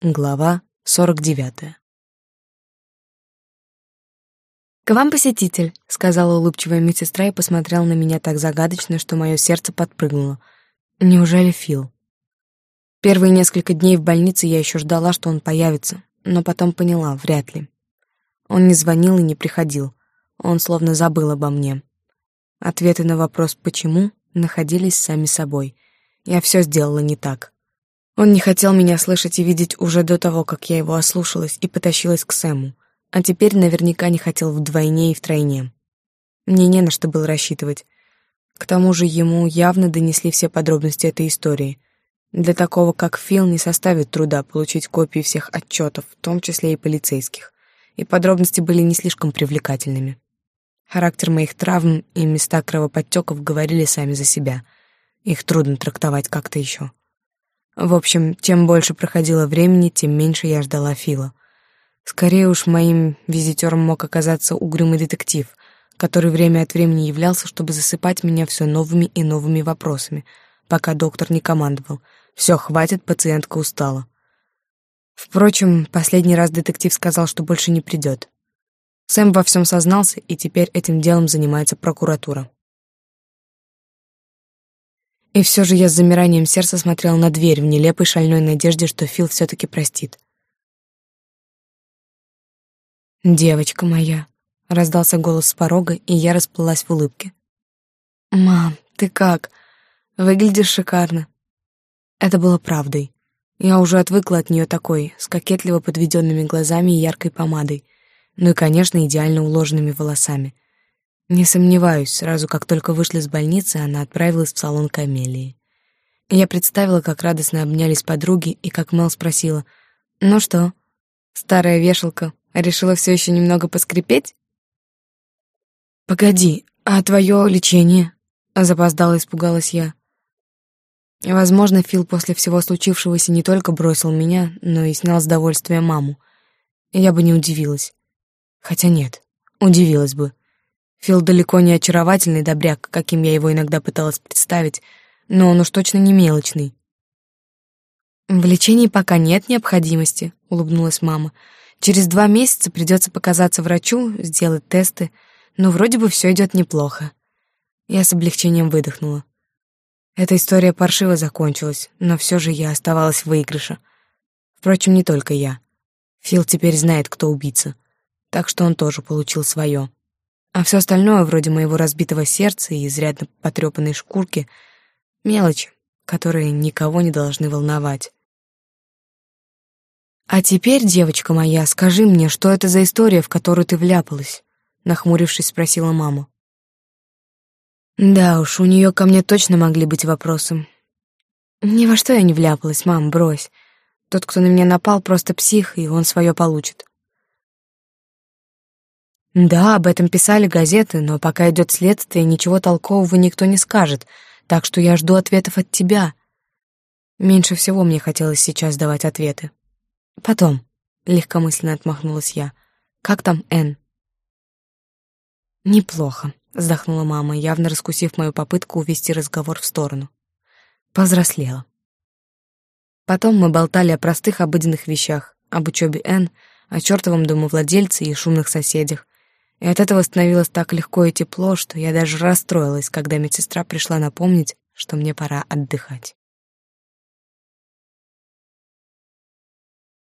Глава 49. «К вам посетитель», — сказала улыбчивая медсестра и посмотрела на меня так загадочно, что мое сердце подпрыгнуло. Неужели Фил? Первые несколько дней в больнице я еще ждала, что он появится, но потом поняла, вряд ли. Он не звонил и не приходил. Он словно забыл обо мне. Ответы на вопрос «почему» находились сами собой. Я все сделала не так. Он не хотел меня слышать и видеть уже до того, как я его ослушалась и потащилась к Сэму, а теперь наверняка не хотел вдвойне и втройне. Мне не на что было рассчитывать. К тому же ему явно донесли все подробности этой истории. Для такого, как Фил, не составит труда получить копии всех отчетов, в том числе и полицейских, и подробности были не слишком привлекательными. Характер моих травм и места кровоподтеков говорили сами за себя. Их трудно трактовать как-то еще. В общем, чем больше проходило времени, тем меньше я ждала Фила. Скорее уж моим визитером мог оказаться угрюмый детектив, который время от времени являлся, чтобы засыпать меня все новыми и новыми вопросами, пока доктор не командовал. Все, хватит, пациентка устала. Впрочем, последний раз детектив сказал, что больше не придет. Сэм во всем сознался, и теперь этим делом занимается прокуратура. И все же я с замиранием сердца смотрел на дверь в нелепой шальной надежде, что Фил все-таки простит. «Девочка моя», — раздался голос с порога, и я расплылась в улыбке. «Мам, ты как? Выглядишь шикарно». Это было правдой. Я уже отвыкла от нее такой, с кокетливо подведенными глазами и яркой помадой, ну и, конечно, идеально уложенными волосами — не сомневаюсь, сразу как только вышли из больницы, она отправилась в салон камелии. Я представила, как радостно обнялись подруги, и как Мел спросила, «Ну что, старая вешалка, решила все еще немного поскрипеть?» «Погоди, а твое лечение?» — запоздала испугалась я. Возможно, Фил после всего случившегося не только бросил меня, но и снял с довольствия маму. Я бы не удивилась. Хотя нет, удивилась бы. Фил далеко не очаровательный добряк, каким я его иногда пыталась представить, но он уж точно не мелочный. «В лечении пока нет необходимости», — улыбнулась мама. «Через два месяца придется показаться врачу, сделать тесты, но вроде бы все идет неплохо». Я с облегчением выдохнула. Эта история паршиво закончилась, но все же я оставалась в выигрыше. Впрочем, не только я. Фил теперь знает, кто убийца, так что он тоже получил свое. А все остальное, вроде моего разбитого сердца и изрядно потрепанной шкурки, мелочи, которые никого не должны волновать. «А теперь, девочка моя, скажи мне, что это за история, в которую ты вляпалась?» Нахмурившись, спросила мама. Да уж, у нее ко мне точно могли быть вопросы. Ни во что я не вляпалась, мам, брось. Тот, кто на меня напал, просто псих, и он свое получит. Да, об этом писали газеты, но пока идет следствие, ничего толкового никто не скажет, так что я жду ответов от тебя. Меньше всего мне хотелось сейчас давать ответы. Потом, легкомысленно отмахнулась я. Как там Эн? Неплохо, вздохнула мама, явно раскусив мою попытку увести разговор в сторону. Повзрослела. Потом мы болтали о простых обыденных вещах, об учебе Эн, о чертовом домовладельце и шумных соседях, и от этого становилось так легко и тепло, что я даже расстроилась, когда медсестра пришла напомнить, что мне пора отдыхать.